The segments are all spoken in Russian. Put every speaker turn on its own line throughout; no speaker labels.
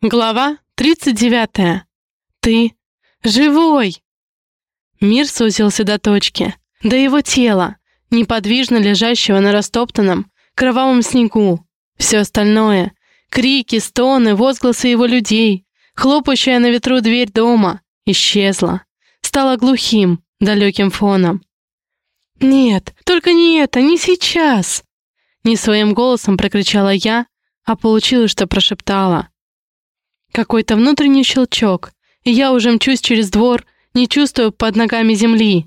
Глава 39. Ты живой! Мир сузился до точки, до его тела, неподвижно лежащего на растоптанном, кровавом снегу. Все остальное — крики, стоны, возгласы его людей, хлопающая на ветру дверь дома — исчезло. Стало глухим, далеким фоном. «Нет, только не это, не сейчас!» Не своим голосом прокричала я, а получилось, что прошептала — какой-то внутренний щелчок, и я уже мчусь через двор, не чувствую под ногами земли.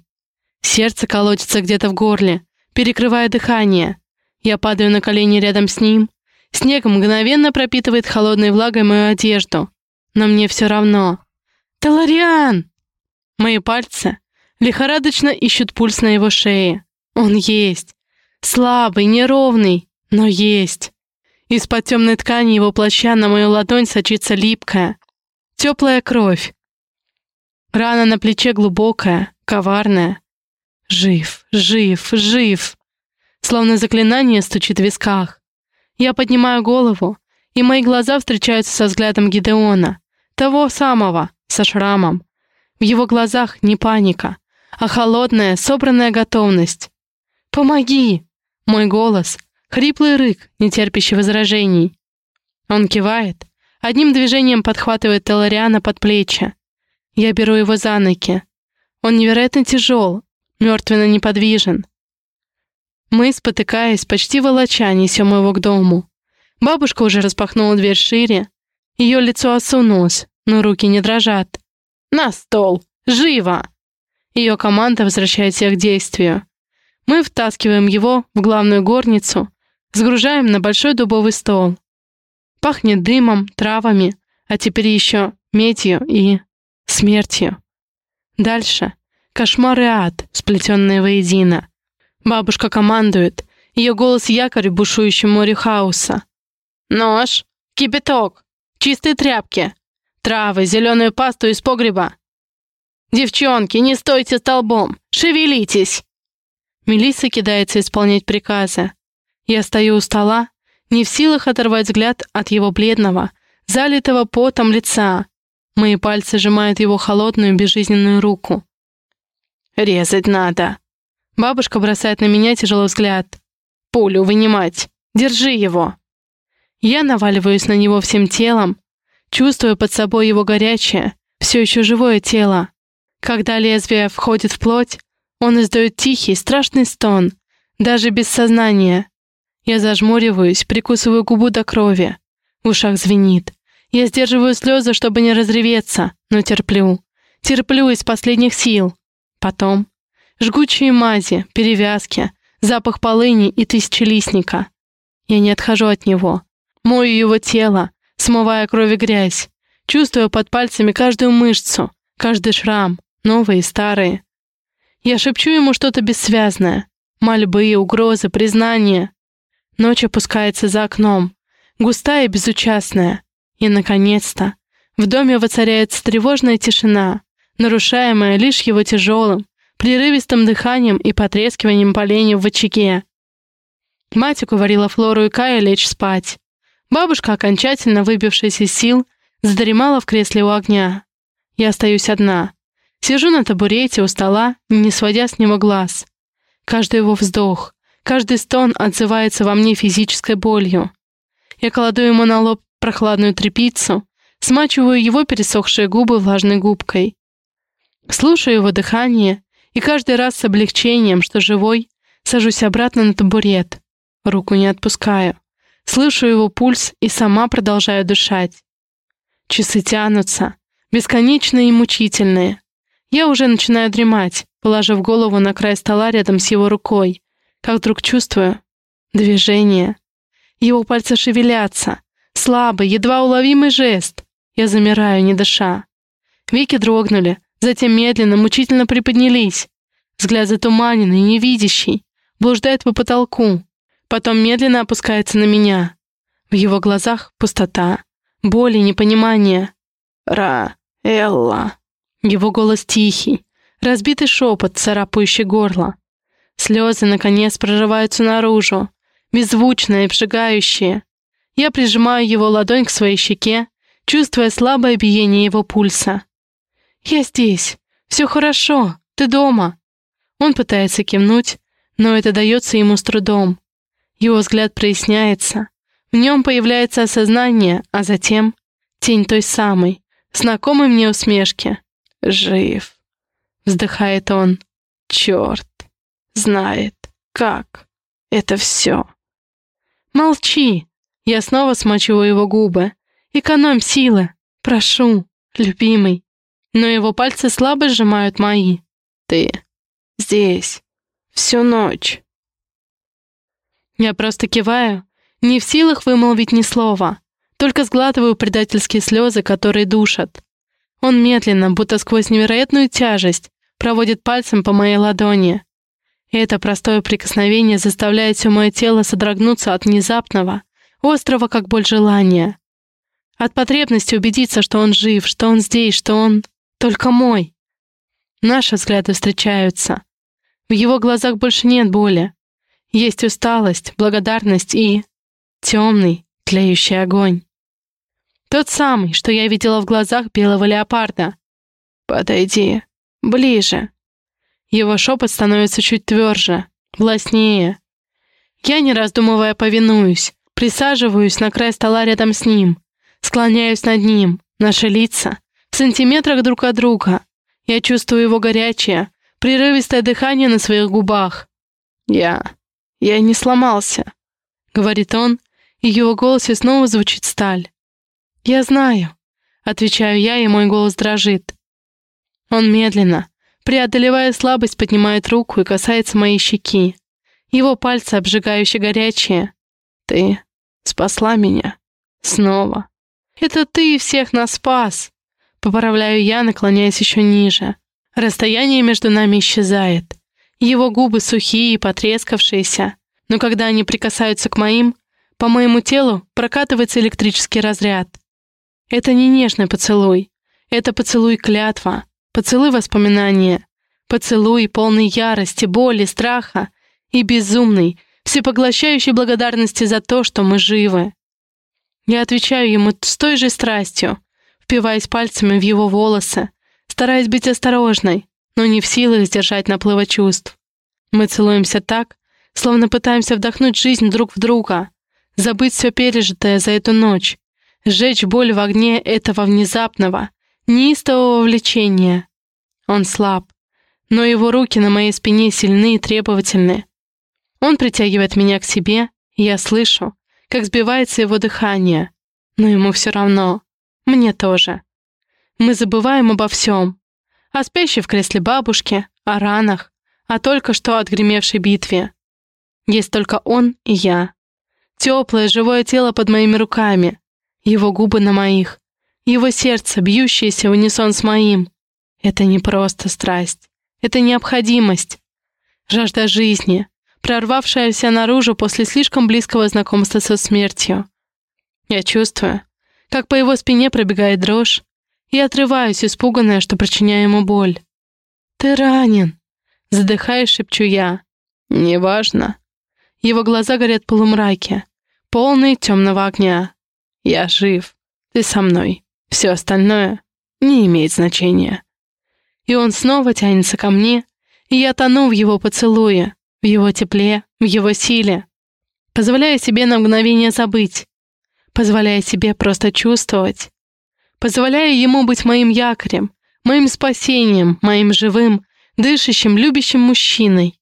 Сердце колотится где-то в горле, перекрывая дыхание. Я падаю на колени рядом с ним. Снег мгновенно пропитывает холодной влагой мою одежду. Но мне все равно. «Талариан!» Мои пальцы лихорадочно ищут пульс на его шее. Он есть. Слабый, неровный, но есть. Из-под темной ткани его плаща на мою ладонь сочится липкая, теплая кровь. Рана на плече глубокая, коварная. Жив, жив, жив. Словно заклинание стучит в висках. Я поднимаю голову, и мои глаза встречаются со взглядом Гидеона, того самого, со шрамом. В его глазах не паника, а холодная, собранная готовность. «Помоги!» Мой голос — Хриплый рык, не терпящий возражений. Он кивает, одним движением подхватывает Телариана под плечи. Я беру его за ноги. Он невероятно тяжел, мертвенно неподвижен. Мы, спотыкаясь, почти волоча, несем его к дому. Бабушка уже распахнула дверь шире. Ее лицо осунулось, но руки не дрожат. «На стол! Живо!» Ее команда возвращает всех к действию. Мы втаскиваем его в главную горницу, Сгружаем на большой дубовый стол. Пахнет дымом, травами, а теперь еще медью и смертью. Дальше кошмар и ад, сплетенные воедино. Бабушка командует, ее голос якорь в бушующем море хаоса. Нож, кипяток, чистые тряпки, травы, зеленую пасту из погреба. Девчонки, не стойте столбом, шевелитесь! Мелисса кидается исполнять приказы. Я стою у стола, не в силах оторвать взгляд от его бледного, залитого потом лица. Мои пальцы сжимают его холодную безжизненную руку. «Резать надо!» Бабушка бросает на меня тяжелый взгляд. «Пулю вынимать! Держи его!» Я наваливаюсь на него всем телом, чувствуя под собой его горячее, все еще живое тело. Когда лезвие входит в плоть, он издает тихий, страшный стон, даже без сознания. Я зажмуриваюсь, прикусываю губу до крови. В ушах звенит. Я сдерживаю слезы, чтобы не разреветься, но терплю. Терплю из последних сил. Потом жгучие мази, перевязки, запах полыни и тысячелистника. Я не отхожу от него. Мою его тело, смывая кровь и грязь. Чувствую под пальцами каждую мышцу, каждый шрам, новые и старые. Я шепчу ему что-то бессвязное. Мольбы, угрозы, признания. Ночь опускается за окном, густая и безучастная. И, наконец-то, в доме воцаряется тревожная тишина, нарушаемая лишь его тяжелым, прерывистым дыханием и потрескиванием поленьев в очаге. Мать уговорила Флору и Кая лечь спать. Бабушка, окончательно выбившаяся из сил, задремала в кресле у огня. Я остаюсь одна. Сижу на табурете у стола, не сводя с него глаз. Каждый его вздох, Каждый стон отзывается во мне физической болью. Я кладу ему на лоб прохладную тряпицу, смачиваю его пересохшие губы влажной губкой. Слушаю его дыхание, и каждый раз с облегчением, что живой, сажусь обратно на табурет. Руку не отпускаю. Слышу его пульс и сама продолжаю дышать. Часы тянутся, бесконечные и мучительные. Я уже начинаю дремать, положив голову на край стола рядом с его рукой, как вдруг чувствую движение. Его пальцы шевелятся. Слабый, едва уловимый жест. Я замираю, не дыша. Веки дрогнули, затем медленно, мучительно приподнялись. Взгляд затуманенный, невидящий, блуждает по потолку. Потом медленно опускается на меня. В его глазах пустота, боль и непонимание. «Ра, Элла». Его голос тихий, разбитый шепот, царапающий горло. Слезы, наконец, прорываются наружу, беззвучные, обжигающие. Я прижимаю его ладонь к своей щеке, чувствуя слабое биение его пульса. «Я здесь. Все хорошо. Ты дома». Он пытается кивнуть, но это дается ему с трудом. Его взгляд проясняется. В нем появляется осознание, а затем тень той самой, знакомой мне усмешки. «Жив», — вздыхает он. «Черт, знает, как. Это все». «Молчи!» Я снова смачиваю его губы. «Экономь силы! Прошу, любимый!» Но его пальцы слабо сжимают мои. «Ты здесь всю ночь!» Я просто киваю, не в силах вымолвить ни слова, только сглатываю предательские слезы, которые душат. Он медленно, будто сквозь невероятную тяжесть, проводит пальцем по моей ладони. И это простое прикосновение заставляет все мое тело содрогнуться от внезапного, острого как боль желания. От потребности убедиться, что он жив, что он здесь, что он только мой. Наши взгляды встречаются. В его глазах больше нет боли. Есть усталость, благодарность и... темный, тлеющий огонь. Тот самый, что я видела в глазах белого леопарда. «Подойди. Ближе». Его шепот становится чуть тверже, властнее. Я, не раздумывая, повинуюсь, присаживаюсь на край стола рядом с ним, склоняюсь над ним, наши лица, в сантиметрах друг от друга. Я чувствую его горячее, прерывистое дыхание на своих губах. «Я... я не сломался», — говорит он, и в его голосе снова звучит сталь. «Я знаю», — отвечаю я, и мой голос дрожит. Он медленно, преодолевая слабость, поднимает руку и касается моей щеки. Его пальцы обжигающе горячие. «Ты спасла меня. Снова. Это ты всех нас спас!» Поправляю я, наклоняясь еще ниже. Расстояние между нами исчезает. Его губы сухие и потрескавшиеся, но когда они прикасаются к моим, по моему телу прокатывается электрический разряд. Это не нежный поцелуй. Это поцелуй-клятва, поцелуй воспоминания, поцелуй полный ярости, боли, страха и безумной, всепоглощающей благодарности за то, что мы живы. Я отвечаю ему с той же страстью, впиваясь пальцами в его волосы, стараясь быть осторожной, но не в силах сдержать наплыва чувств. Мы целуемся так, словно пытаемся вдохнуть жизнь друг в друга, забыть все пережитое за эту ночь, сжечь боль в огне этого внезапного, неистового влечения. Он слаб, но его руки на моей спине сильны и требовательны. Он притягивает меня к себе, и я слышу, как сбивается его дыхание. Но ему все равно. Мне тоже. Мы забываем обо всем. О спящей в кресле бабушке, о ранах, о только что отгремевшей битве. Есть только он и я. Теплое, живое тело под моими руками, его губы на моих, его сердце, бьющееся в унисон с моим. Это не просто страсть, это необходимость. Жажда жизни, прорвавшаяся наружу после слишком близкого знакомства со смертью. Я чувствую, как по его спине пробегает дрожь, и отрываюсь, испуганная, что причиняю ему боль. «Ты ранен!» Задыхаясь, шепчу я. «Неважно». Его глаза горят в полумраке, полные темного огня. Я жив. Ты со мной. Все остальное не имеет значения. И он снова тянется ко мне, и я тону в его поцелуе, в его тепле, в его силе. Позволяя себе на мгновение забыть. Позволяя себе просто чувствовать. Позволяя ему быть моим якорем, моим спасением, моим живым, дышащим, любящим мужчиной.